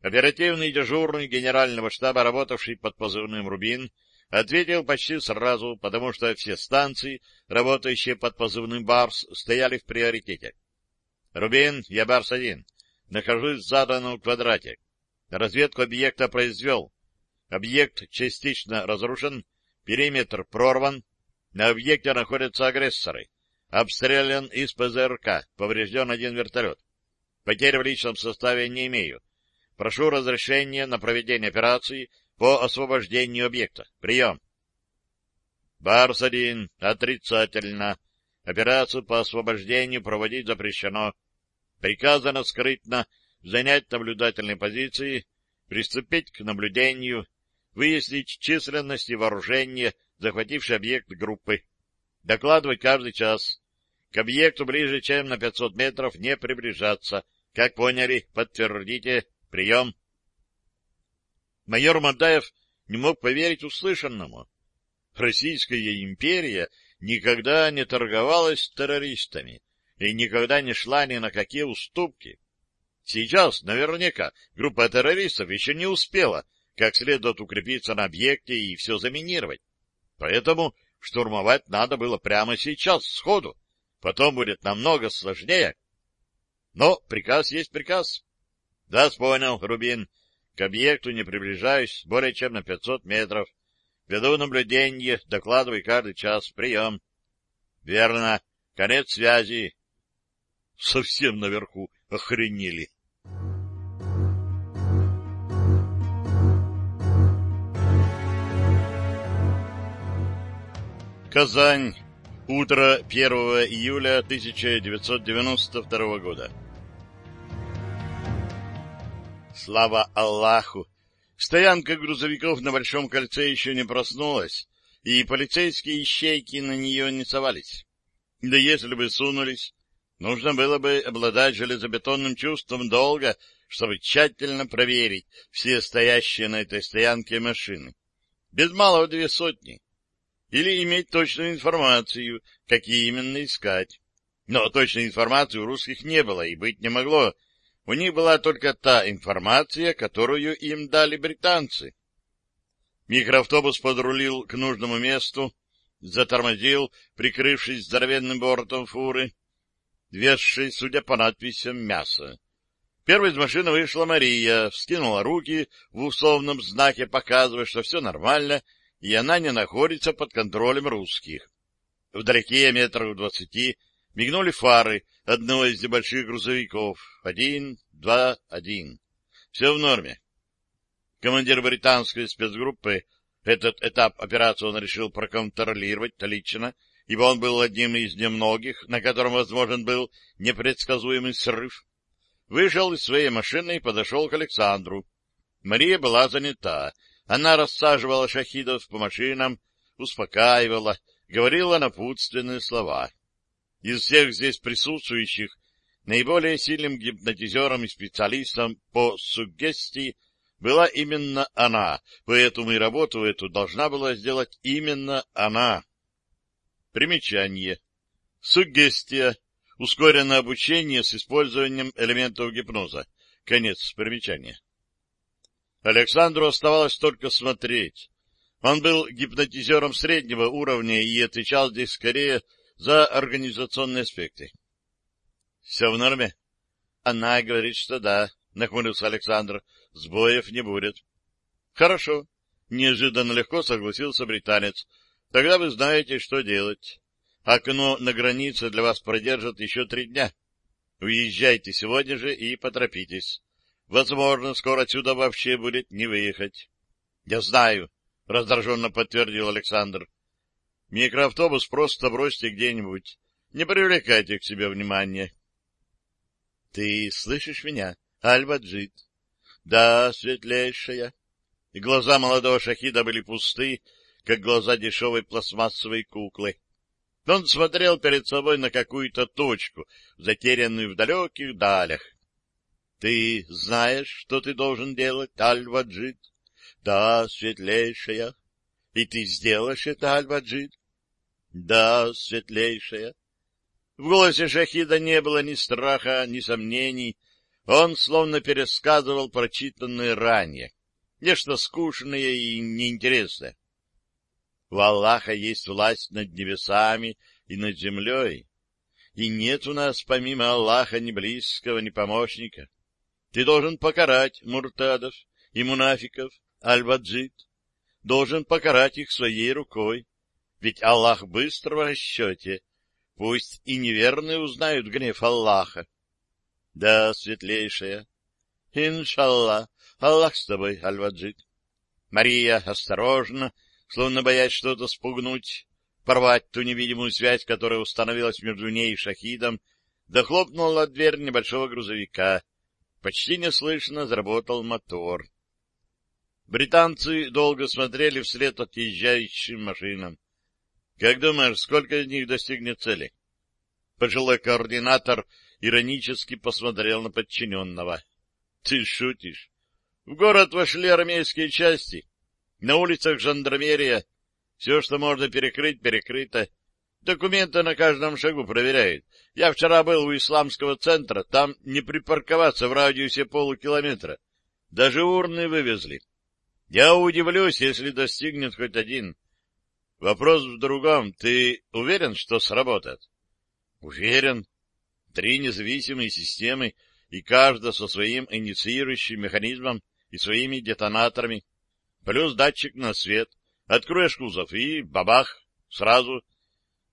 Оперативный дежурный генерального штаба, работавший под позывным «Рубин», Ответил почти сразу, потому что все станции, работающие под позывным «Барс», стояли в приоритете. «Рубин, я Барс-1. Нахожусь в заданном квадрате. Разведку объекта произвел. Объект частично разрушен, периметр прорван. На объекте находятся агрессоры. Обстрелян из ПЗРК, поврежден один вертолет. Потерь в личном составе не имею. Прошу разрешения на проведение операции по освобождению объекта. Прием. Барс-1. Отрицательно. Операцию по освобождению проводить запрещено. Приказано скрытно занять наблюдательные позиции, приступить к наблюдению, выяснить численность и вооружение, захватившей объект группы. Докладывать каждый час. К объекту ближе, чем на 500 метров, не приближаться. Как поняли, подтвердите. Прием. Майор Мадаев не мог поверить услышанному. Российская империя никогда не торговалась с террористами и никогда не шла ни на какие уступки. Сейчас, наверняка, группа террористов еще не успела как следует укрепиться на объекте и все заминировать. Поэтому штурмовать надо было прямо сейчас, сходу. Потом будет намного сложнее. Но приказ есть приказ. — Да, понял, Рубин. К объекту не приближаюсь более чем на 500 метров. Веду наблюдение, докладывай каждый час. Прием. Верно. Конец связи. Совсем наверху охренели. Казань. Утро 1 июля 1992 года. Слава Аллаху! Стоянка грузовиков на Большом кольце еще не проснулась, и полицейские ищейки на нее не совались. Да если бы сунулись, Нужно было бы обладать железобетонным чувством долга, чтобы тщательно проверить все стоящие на этой стоянке машины. Без малого две сотни. Или иметь точную информацию, какие именно искать. Но точной информации у русских не было и быть не могло. У них была только та информация, которую им дали британцы. Микроавтобус подрулил к нужному месту, затормозил, прикрывшись здоровенным бортом фуры, везшей, судя по надписям, мясо. Первой из машины вышла Мария, вскинула руки в условном знаке, показывая, что все нормально, и она не находится под контролем русских. Вдалеке, метров двадцати, мигнули фары одного из небольших грузовиков. Один, два, один. Все в норме. Командир британской спецгруппы этот этап операции он решил проконтролировать лично, ибо он был одним из немногих, на котором возможен был непредсказуемый срыв. Вышел из своей машины и подошел к Александру. Мария была занята. Она рассаживала шахидов по машинам, успокаивала, говорила напутственные слова. Из всех здесь присутствующих наиболее сильным гипнотизером и специалистом по суггестии была именно она, поэтому и работу эту должна была сделать именно она. Примечание. Суггестия. Ускоренное обучение с использованием элементов гипноза. Конец примечания. Александру оставалось только смотреть. Он был гипнотизером среднего уровня и отвечал здесь скорее за организационные аспекты. — Все в норме? — Она говорит, что да, — нахмурился Александр. — Сбоев не будет. — Хорошо. Неожиданно легко согласился британец. — Тогда вы знаете, что делать. Окно на границе для вас продержат еще три дня. Уезжайте сегодня же и поторопитесь. Возможно, скоро отсюда вообще будет не выехать. — Я знаю, — раздраженно подтвердил Александр. — Микроавтобус просто бросьте где-нибудь. Не привлекайте к себе внимания. — Ты слышишь меня, Альбаджит? — Да, светлейшая. И глаза молодого шахида были пусты, как глаза дешевой пластмассовой куклы. Он смотрел перед собой на какую-то точку, затерянную в далеких далях. — Ты знаешь, что ты должен делать, Аль-Ваджид? — Да, светлейшая. — И ты сделаешь это, Аль-Ваджид? — Да, светлейшая. В голосе Шахида не было ни страха, ни сомнений. Он словно пересказывал прочитанное ранее. Нечто скучное и неинтересное. У Аллаха есть власть над небесами и над землей, и нет у нас помимо Аллаха ни близкого, ни помощника. Ты должен покарать муртадов и мунафиков, аль-ваджид, должен покарать их своей рукой, ведь Аллах быстро в расчете, пусть и неверные узнают гнев Аллаха. Да, светлейшая, иншаллах, Аллах с тобой, аль-ваджид. Мария осторожно, словно боясь что-то спугнуть, порвать ту невидимую связь, которая установилась между ней и шахидом, дохлопнула дверь небольшого грузовика. Почти неслышно заработал мотор. Британцы долго смотрели вслед отъезжающим машинам. — Как думаешь, сколько из них достигнет цели? Пожилой координатор иронически посмотрел на подчиненного. — Ты шутишь? В город вошли армейские части. На улицах жандармерия. Все, что можно перекрыть, перекрыто. Документы на каждом шагу проверяют. Я вчера был у исламского центра, там не припарковаться в радиусе полукилометра. Даже урны вывезли. Я удивлюсь, если достигнет хоть один. Вопрос в другом. Ты уверен, что сработает? Уверен. Три независимые системы, и каждая со своим инициирующим механизмом и своими детонаторами плюс датчик на свет. Откроешь кузов и бабах, сразу.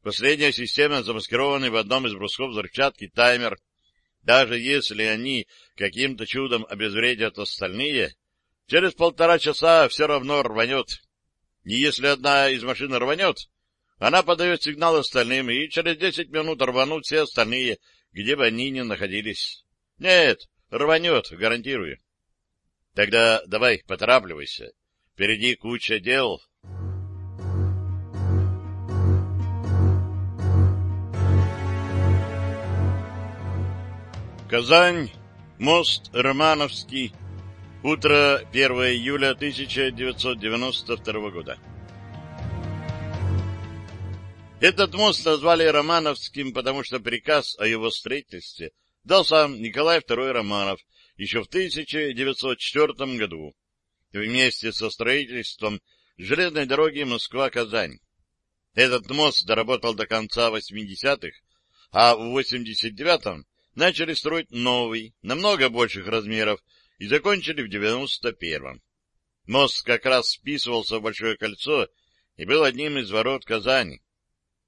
Последняя система замаскированный в одном из брусков взрывчатки таймер. Даже если они каким-то чудом обезвредят остальные, через полтора часа все равно рванет. И если одна из машин рванет, она подает сигнал остальным, и через десять минут рванут все остальные, где бы они ни находились. Нет, рванет, гарантирую. Тогда давай, поторапливайся. Впереди куча дел. Казань, мост Романовский, утро 1 июля 1992 года. Этот мост назвали Романовским, потому что приказ о его строительстве дал сам Николай II Романов еще в 1904 году, вместе со строительством железной дороги Москва-Казань. Этот мост доработал до конца 80-х, а в 89-м начали строить новый, намного больших размеров, и закончили в 91-м. Мост как раз вписывался в Большое кольцо и был одним из ворот Казани.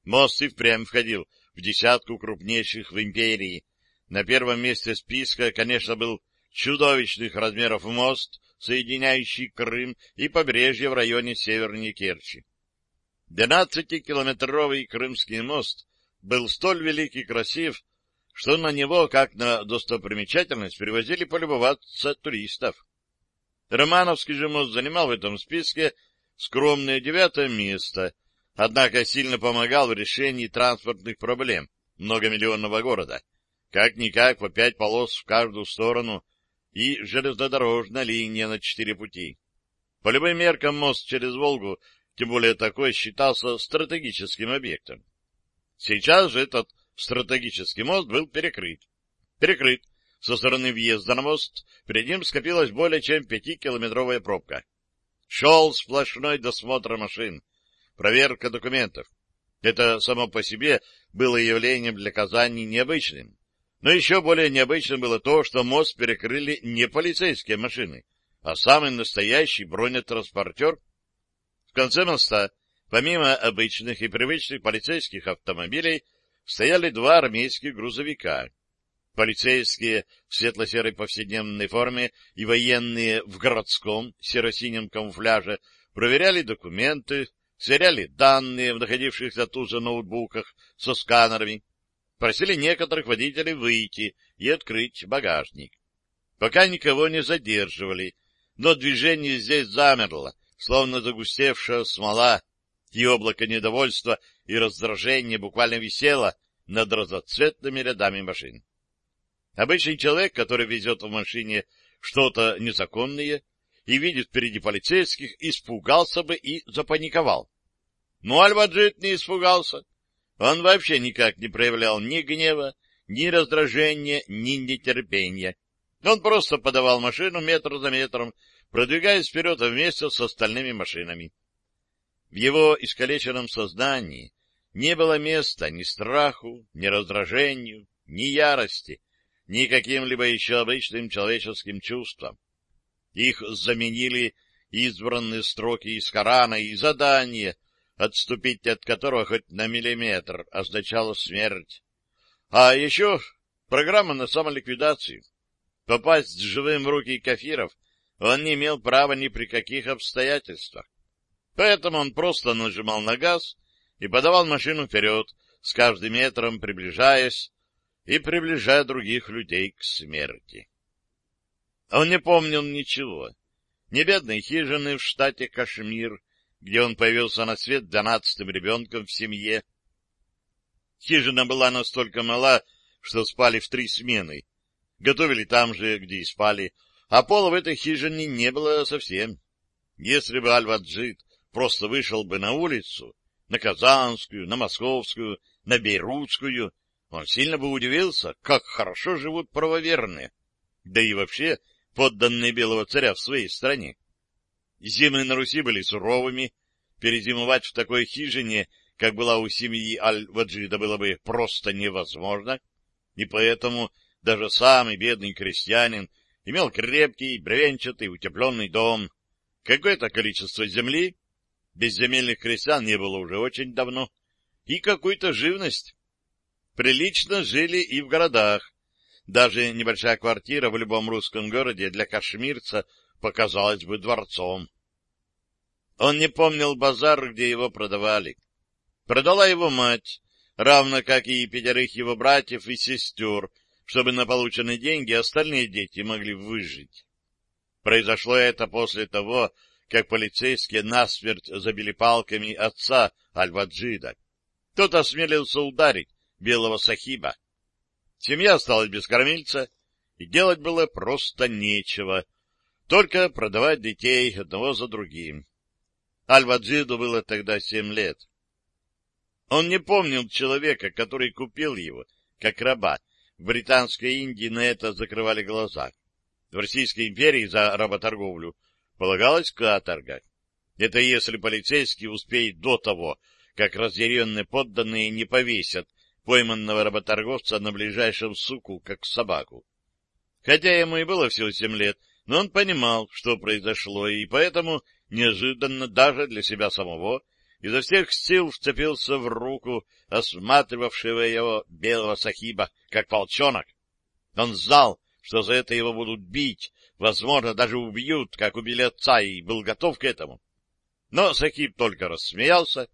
Мост и впрямь входил в десятку крупнейших в империи. На первом месте списка, конечно, был чудовищных размеров мост, соединяющий Крым и побережье в районе Северной Керчи. Двенадцатикилометровый Крымский мост был столь велик и красив, что на него, как на достопримечательность, привозили полюбоваться туристов. Романовский же мост занимал в этом списке скромное девятое место — однако сильно помогал в решении транспортных проблем многомиллионного города. Как-никак по пять полос в каждую сторону и железнодорожная линия на четыре пути. По любым меркам мост через Волгу, тем более такой, считался стратегическим объектом. Сейчас же этот стратегический мост был перекрыт. Перекрыт. Со стороны въезда на мост перед ним скопилась более чем пятикилометровая пробка. Шел сплошной досмотр машин проверка документов. Это само по себе было явлением для Казани необычным. Но еще более необычным было то, что мост перекрыли не полицейские машины, а самый настоящий бронетранспортер. В конце моста, помимо обычных и привычных полицейских автомобилей, стояли два армейских грузовика. Полицейские в светло-серой повседневной форме и военные в городском серо-синем камуфляже проверяли документы, сверяли данные в находившихся тут же ноутбуках со сканерами, просили некоторых водителей выйти и открыть багажник. Пока никого не задерживали, но движение здесь замерло, словно загустевшая смола, и облако недовольства и раздражения буквально висело над разноцветными рядами машин. Обычный человек, который везет в машине что-то незаконное, и видит впереди полицейских, испугался бы и запаниковал. Но Альваджит не испугался. Он вообще никак не проявлял ни гнева, ни раздражения, ни нетерпения. Он просто подавал машину метр за метром, продвигаясь вперед вместе с остальными машинами. В его искалеченном сознании не было места ни страху, ни раздражению, ни ярости, ни каким-либо еще обычным человеческим чувствам. Их заменили избранные строки из Корана и задания, отступить от которого хоть на миллиметр означало смерть. А еще программа на самоликвидацию. Попасть живым в руки кафиров он не имел права ни при каких обстоятельствах. Поэтому он просто нажимал на газ и подавал машину вперед, с каждым метром приближаясь и приближая других людей к смерти. Он не помнил ничего. Ни бедной хижины в штате Кашмир, где он появился на свет двенадцатым ребенком в семье. Хижина была настолько мала, что спали в три смены. Готовили там же, где и спали, а пола в этой хижине не было совсем. Если бы Аль-Ваджид просто вышел бы на улицу, на Казанскую, на Московскую, на Бейрутскую, он сильно бы удивился, как хорошо живут правоверные, да и вообще подданные белого царя в своей стране. Зимы на Руси были суровыми, перезимовать в такой хижине, как была у семьи Аль-Ваджида, было бы просто невозможно, и поэтому даже самый бедный крестьянин имел крепкий, бревенчатый, утепленный дом, какое-то количество земли, безземельных крестьян не было уже очень давно, и какую-то живность. Прилично жили и в городах. Даже небольшая квартира в любом русском городе для кашмирца показалась бы дворцом. Он не помнил базар, где его продавали. Продала его мать, равно как и пятерых его братьев и сестер, чтобы на полученные деньги остальные дети могли выжить. Произошло это после того, как полицейские насмерть забили палками отца Аль-Ваджида. Тот осмелился ударить белого сахиба. Семья осталась без кормильца, и делать было просто нечего, только продавать детей одного за другим. Аль-Ваджиду было тогда семь лет. Он не помнил человека, который купил его, как раба. В Британской Индии на это закрывали глаза. В Российской империи за работорговлю полагалась каторга. Это если полицейский успеет до того, как разъяренные подданные не повесят пойманного работорговца на ближайшем суку, как собаку. Хотя ему и было всего семь лет, но он понимал, что произошло, и поэтому неожиданно даже для себя самого изо всех сил вцепился в руку осматривавшего его белого сахиба, как волчонок. Он знал, что за это его будут бить, возможно, даже убьют, как убили отца, и был готов к этому. Но Сахиб только рассмеялся,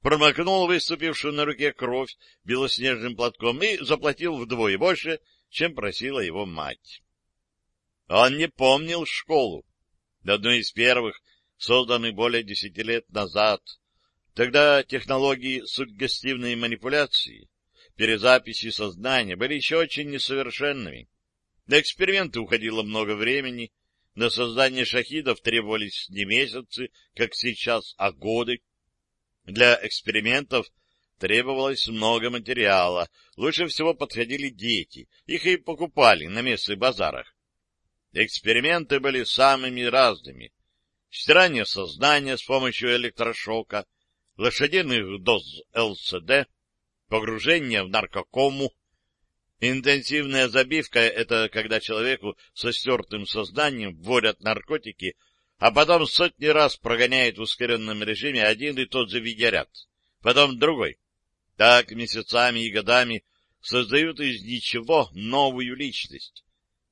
промокнул выступившую на руке кровь белоснежным платком и заплатил вдвое больше, чем просила его мать. Он не помнил школу, одну из первых, созданных более десяти лет назад. Тогда технологии суггестивной манипуляции, перезаписи сознания были еще очень несовершенными. На эксперименты уходило много времени, на создание шахидов требовались не месяцы, как сейчас, а годы. Для экспериментов требовалось много материала. Лучше всего подходили дети. Их и покупали на местных базарах. Эксперименты были самыми разными. Стирание сознания с помощью электрошока, лошадиных доз ЛСД, погружение в наркокому. Интенсивная забивка — это когда человеку со стертым сознанием вводят наркотики, а потом сотни раз прогоняет в ускоренном режиме один и тот же видеоряд, потом другой. Так месяцами и годами создают из ничего новую личность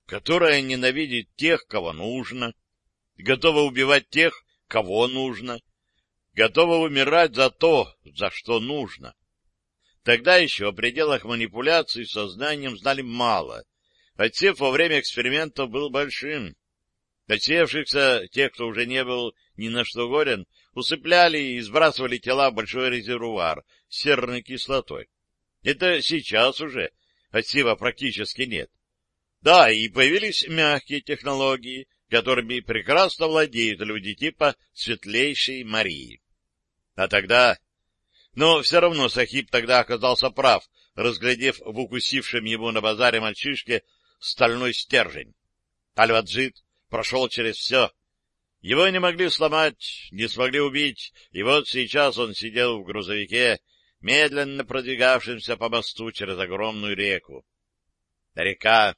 которая ненавидит тех, кого нужно, готова убивать тех, кого нужно, готова умирать за то, за что нужно. Тогда еще о пределах манипуляций сознанием знали мало. Отсев во время экспериментов был большим. Отсевшихся, тех, кто уже не был ни на что горен, усыпляли и сбрасывали тела в большой резервуар с серной кислотой. Это сейчас уже отсева практически нет. Да, и появились мягкие технологии, которыми прекрасно владеют люди типа светлейшей Марии. А тогда... Но все равно Сахиб тогда оказался прав, разглядев в укусившем его на базаре мальчишке стальной стержень. Альваджит прошел через все. Его не могли сломать, не смогли убить, и вот сейчас он сидел в грузовике, медленно продвигавшемся по мосту через огромную реку. Река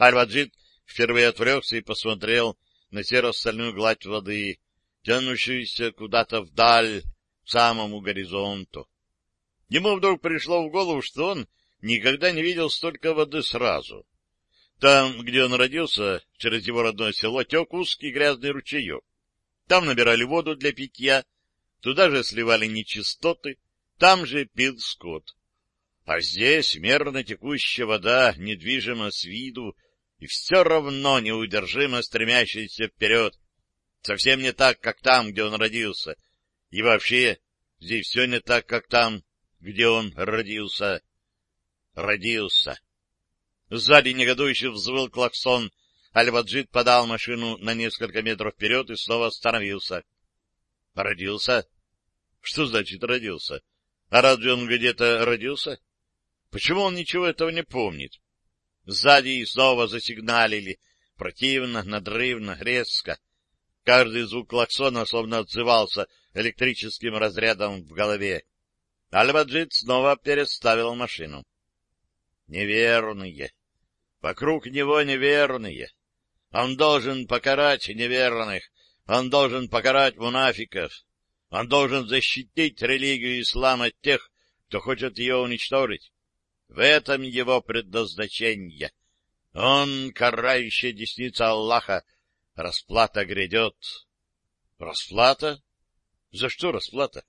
Аль-Ваджид впервые отвлекся и посмотрел на серо-стальную гладь воды, тянущуюся куда-то вдаль, самому горизонту. Ему вдруг пришло в голову, что он никогда не видел столько воды сразу. Там, где он родился, через его родное село, тек узкий грязный ручеек. Там набирали воду для питья, туда же сливали нечистоты, там же пил скот. А здесь мерно текущая вода, недвижима с виду, и все равно неудержимо стремящийся вперед. Совсем не так, как там, где он родился. И вообще, здесь все не так, как там, где он родился. Родился. Сзади негодующе взвыл клаксон. Альваджит подал машину на несколько метров вперед и снова остановился. Родился? Что значит родился? А разве он где-то родился? Почему он ничего этого не помнит? Сзади снова засигналили, противно, надрывно, резко. Каждый звук клаксона словно отзывался электрическим разрядом в голове. Альбаджит снова переставил машину. Неверные. Вокруг него неверные. Он должен покарать неверных. Он должен покарать мунафиков. Он должен защитить религию ислама от тех, кто хочет ее уничтожить. В этом его предназначение. Он, карающая десница Аллаха, расплата грядет. Расплата? За что расплата?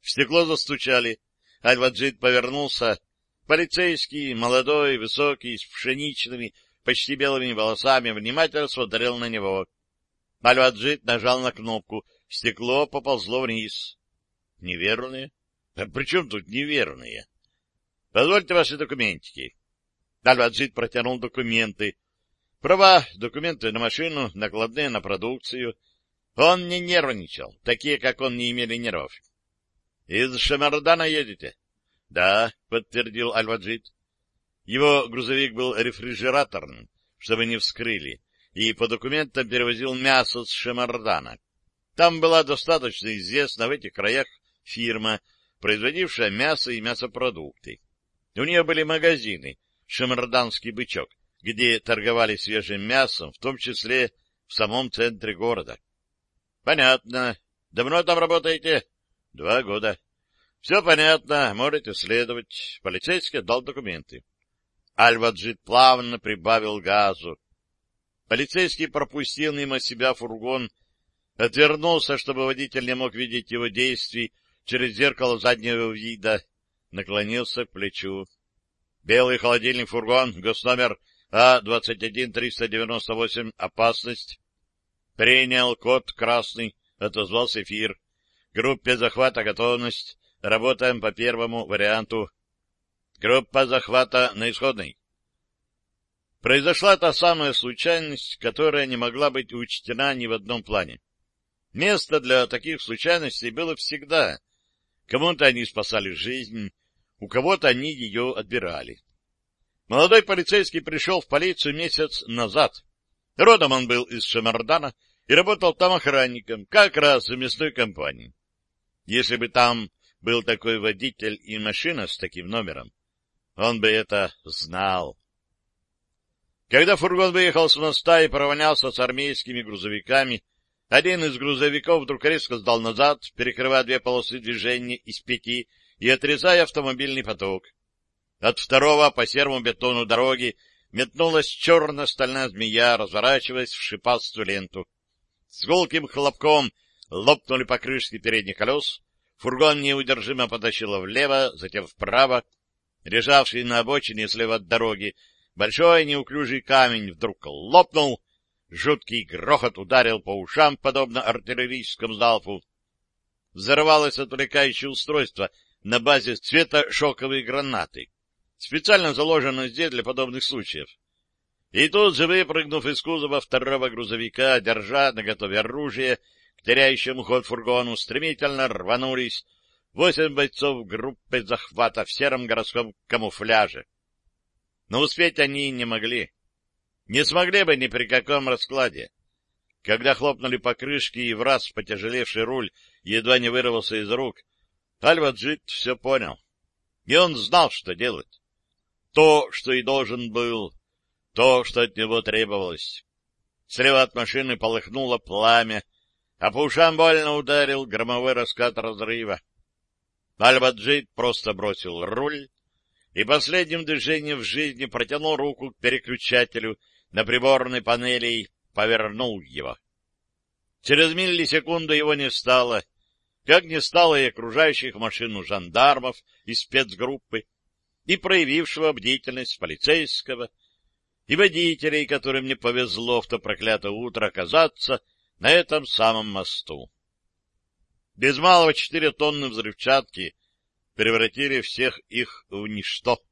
В стекло застучали. Аль-Ваджид повернулся. Полицейский, молодой, высокий, с пшеничными, почти белыми волосами, внимательно смотрел на него. Аль-Ваджид нажал на кнопку. Стекло поползло вниз. Неверные? А при чем тут неверные? Позвольте ваши документики. Альваджит протянул документы. Права, документы на машину, накладные на продукцию. Он не нервничал, такие, как он, не имели нервов. — Из Шамардана едете? — Да, — подтвердил Альваджит. Его грузовик был рефрижераторным, чтобы не вскрыли, и по документам перевозил мясо с Шамардана. Там была достаточно известна в этих краях фирма, производившая мясо и мясопродукты. У нее были магазины «Шамарданский бычок», где торговали свежим мясом, в том числе в самом центре города. — Понятно. Давно там работаете? — Два года. — Все понятно, можете следовать. Полицейский дал документы. Альваджит плавно прибавил газу. Полицейский пропустил мимо себя фургон, отвернулся, чтобы водитель не мог видеть его действий через зеркало заднего вида, наклонился к плечу. Белый холодильный фургон, госномер А-21398, опасность. Принял код красный, отозвался эфир. Группе захвата готовность. Работаем по первому варианту. Группа захвата на исходной. Произошла та самая случайность, которая не могла быть учтена ни в одном плане. Место для таких случайностей было всегда. Кому-то они спасали жизнь, у кого-то они ее отбирали. Молодой полицейский пришел в полицию месяц назад. Родом он был из Шамардана и работал там охранником, как раз в мясной компании. Если бы там был такой водитель и машина с таким номером, он бы это знал. Когда фургон выехал с моста и поравнялся с армейскими грузовиками, один из грузовиков вдруг резко сдал назад, перекрывая две полосы движения из пяти и отрезая автомобильный поток. От второго по серому бетону дороги метнулась черно-стальная змея, разворачиваясь в шипастую ленту. С гулким хлопком лопнули покрышки передних колес, фургон неудержимо потащило влево, затем вправо, Лежавший на обочине слева от дороги большой неуклюжий камень вдруг лопнул, жуткий грохот ударил по ушам, подобно артиллерийскому залпу. Взорвалось отвлекающее устройство на базе цвета шоковой гранаты, специально заложено здесь для подобных случаев. И тут же, выпрыгнув из кузова второго грузовика, держа наготове оружие, к теряющему ход фургону, стремительно рванулись восемь бойцов группы захвата в сером городском камуфляже. Но успеть они не могли. Не смогли бы ни при каком раскладе. Когда хлопнули покрышки и в раз потяжелевший руль едва не вырвался из рук, Альваджит все понял. И он знал, что делать. То, что и должен был, то, что от него требовалось. Слева от машины полыхнуло пламя, а по ушам больно ударил громовой раскат разрыва. Альбаджит просто бросил руль и последним движением в жизни протянул руку к переключателю на приборной панели и повернул его. Через миллисекунду его не стало, как не стало и окружающих машину жандармов из спецгруппы, и проявившего бдительность полицейского, и водителей, которым не повезло в то проклятое утро оказаться на этом самом мосту. Без малого четыре тонны взрывчатки превратили всех их в ничто.